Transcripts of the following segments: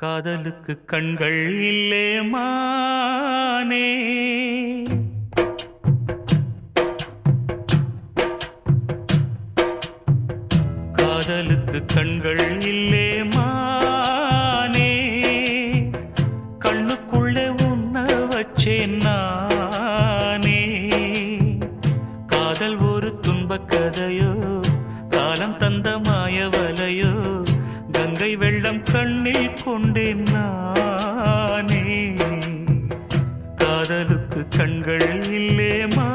காதலுக்கு கண்கள் இல்லே மானே. காதலுக்கு கண்கள் இல்லே மானே. கண்ணுக்குள்ளே உன்ன வச்சேன் நானே. காதல் ஒரு துன்பக் கதையோ காலம் தந்த மாயவலையோ கங்கை வெள்ளம் கண்ணில் கொண்டேன் நானே. காதலுக்கு கண்கள் இல்லேமா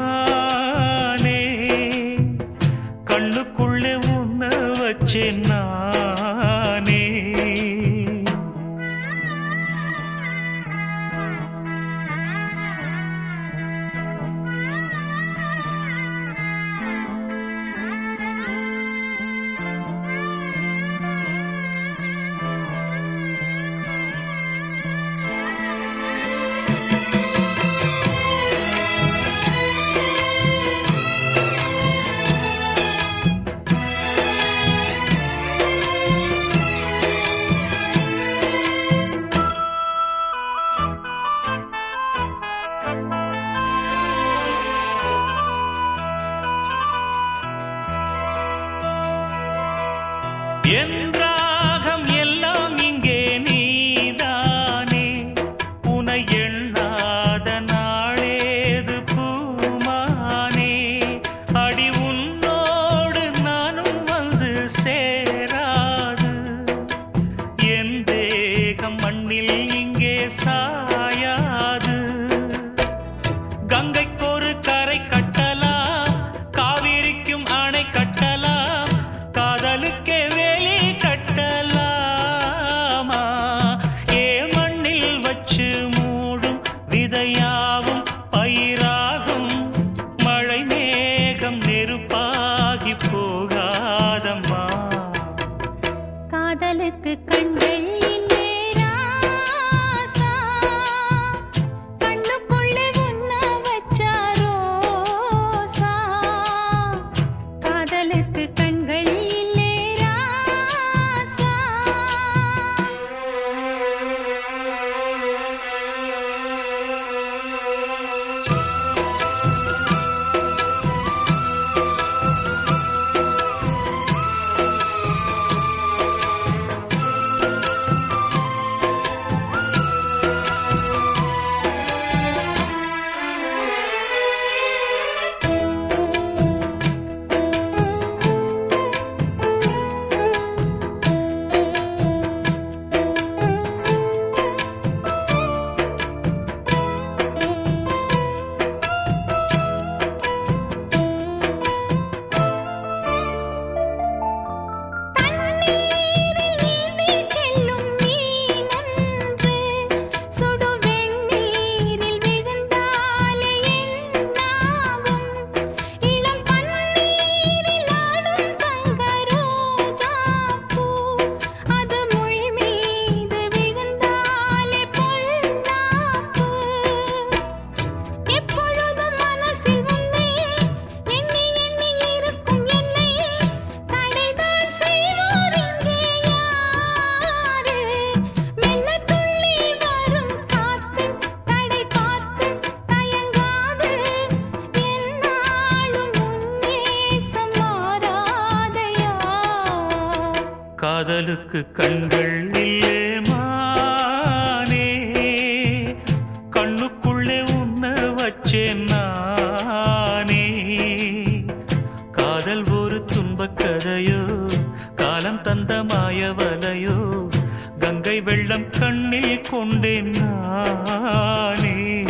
என் எல்லாம் இங்கே நீதானே. உனை எண்ணாத நாளேது பூமானே. அடி உன்னோடு நானும் வந்து சேராது. என் தேகம் மண்ணில் இங்கே சாயாது. கங்கைக்கொரு கரை காதலுக்கு கண்கள் இல்லை மானே. கண்ணுக்குள்ளே உன்ன வச்சேன் நானே. காதல் ஒரு துன்பக் கதையோ காலம் தந்த மாயவலையோ கங்கை வெள்ளம் கண்ணில் கொண்டேன் நானே.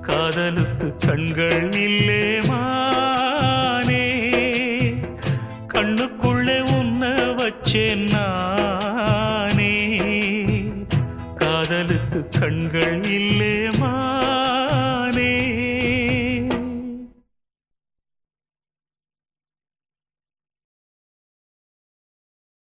காதலுக்கு கண்கள் இல்லேமா வச்சேன் நானே. காதலுக்கு கண்கள் இல்லேமா